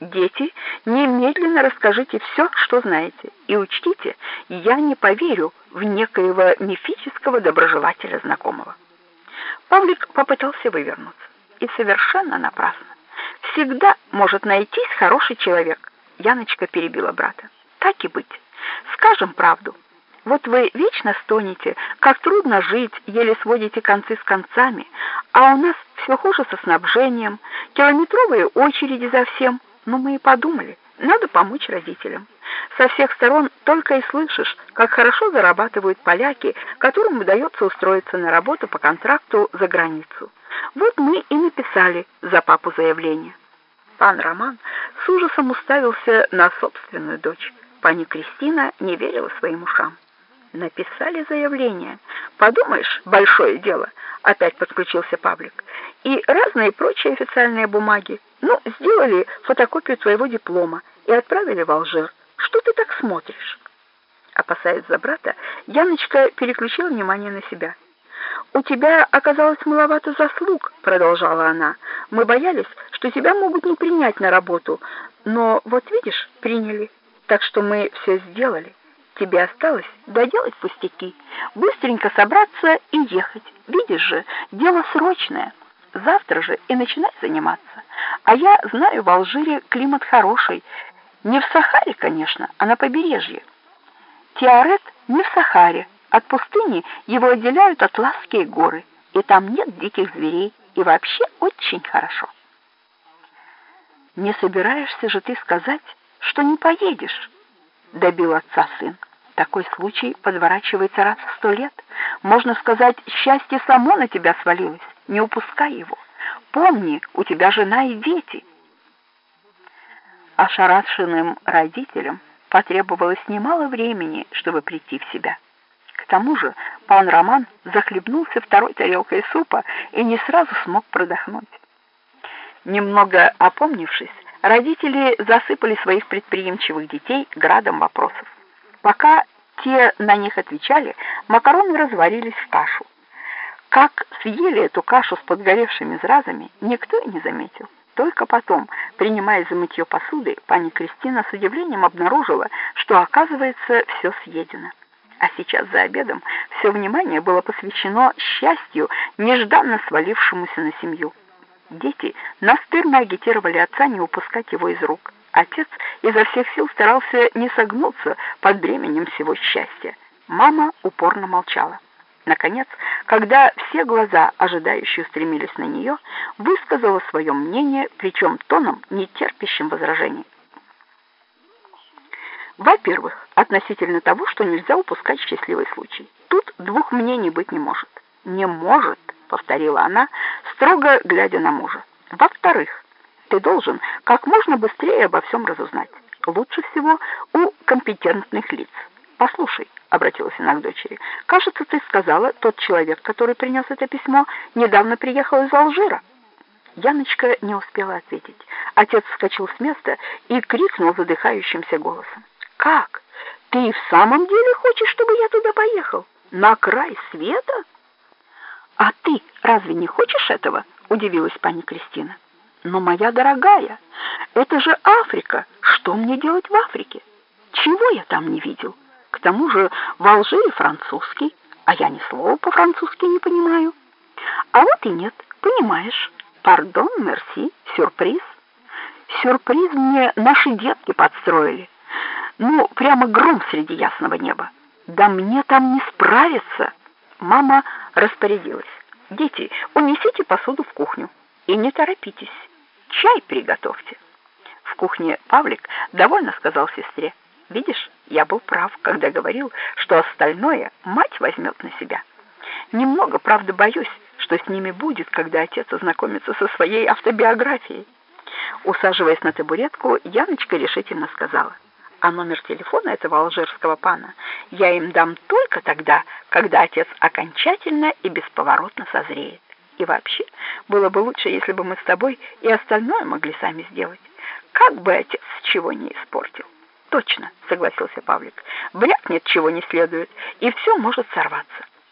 Дети, немедленно расскажите все, что знаете, и учтите, я не поверю в некоего мифического доброжелателя знакомого. Павлик попытался вывернуться, и совершенно напрасно. Всегда может найтись хороший человек. Яночка перебила брата. Так и быть. Скажем правду. Вот вы вечно стонете, как трудно жить, еле сводите концы с концами, а у нас все хуже со снабжением, километровые очереди за всем. Но мы и подумали, надо помочь родителям. Со всех сторон только и слышишь, как хорошо зарабатывают поляки, которым удается устроиться на работу по контракту за границу. Вот мы и написали за папу заявление. Пан Роман с ужасом уставился на собственную дочь. Пани Кристина не верила своим ушам. Написали заявление. Подумаешь, большое дело. Опять подключился Павлик. И разные прочие официальные бумаги. Ну, сделали фотокопию твоего диплома и отправили в Алжир. Что ты так смотришь? Опасаясь за брата, Яночка переключила внимание на себя. «У тебя оказалось маловато заслуг», — продолжала она. «Мы боялись, что тебя могут не принять на работу, но вот видишь, приняли. Так что мы все сделали. Тебе осталось доделать пустяки, быстренько собраться и ехать. Видишь же, дело срочное. Завтра же и начинай заниматься. А я знаю, в Алжире климат хороший. Не в Сахаре, конечно, а на побережье. Тиарет не в Сахаре. От пустыни его отделяют Атласские горы, и там нет диких зверей, и вообще очень хорошо. Не собираешься же ты сказать, что не поедешь? Добил отца сын. Такой случай подворачивается раз в сто лет. Можно сказать, счастье само на тебя свалилось. Не упускай его. Помни, у тебя жена и дети. Ошарашенным родителям потребовалось немало времени, чтобы прийти в себя. К тому же пан Роман захлебнулся второй тарелкой супа и не сразу смог продохнуть. Немного опомнившись, родители засыпали своих предприимчивых детей градом вопросов. Пока те на них отвечали, макароны разварились в кашу. Как съели эту кашу с подгоревшими зразами, никто и не заметил. Только потом, принимая за мытье посуды, пани Кристина с удивлением обнаружила, что, оказывается, все съедено. А сейчас за обедом все внимание было посвящено счастью, нежданно свалившемуся на семью. Дети настырно агитировали отца не упускать его из рук. Отец изо всех сил старался не согнуться под бременем всего счастья. Мама упорно молчала. Наконец, когда все глаза ожидающие устремились на нее, высказала свое мнение, причем тоном, не терпящим возражений. Во-первых, относительно того, что нельзя упускать счастливый случай. Тут двух мнений быть не может. Не может, повторила она, строго глядя на мужа. Во-вторых, ты должен как можно быстрее обо всем разузнать. Лучше всего у компетентных лиц. Послушай, обратилась она к дочери. Кажется, ты сказала, тот человек, который принес это письмо, недавно приехал из Алжира. Яночка не успела ответить. Отец вскочил с места и крикнул задыхающимся голосом: "Как? Ты в самом деле хочешь, чтобы я туда поехал? На край света?" "А ты разве не хочешь этого?" удивилась пани Кристина. Но, моя дорогая, это же Африка. Что мне делать в Африке? Чего я там не видел? К тому же в Алжире французский, а я ни слова по-французски не понимаю. А вот и нет, понимаешь. Пардон, мерси, сюрприз. Сюрприз мне наши детки подстроили. Ну, прямо гром среди ясного неба. Да мне там не справиться. Мама распорядилась. Дети, унесите посуду в кухню и не торопитесь. Чай приготовьте. В кухне Павлик довольно сказал сестре. Видишь, я был прав, когда говорил, что остальное мать возьмет на себя. Немного, правда, боюсь, что с ними будет, когда отец ознакомится со своей автобиографией. Усаживаясь на табуретку, Яночка решительно сказала: "А номер телефона этого алжирского пана я им дам только тогда, когда отец окончательно и бесповоротно созреет". И вообще, было бы лучше, если бы мы с тобой и остальное могли сами сделать. Как бы отец чего не испортил. Точно, согласился Павлик. Брякнет чего не следует, и все может сорваться.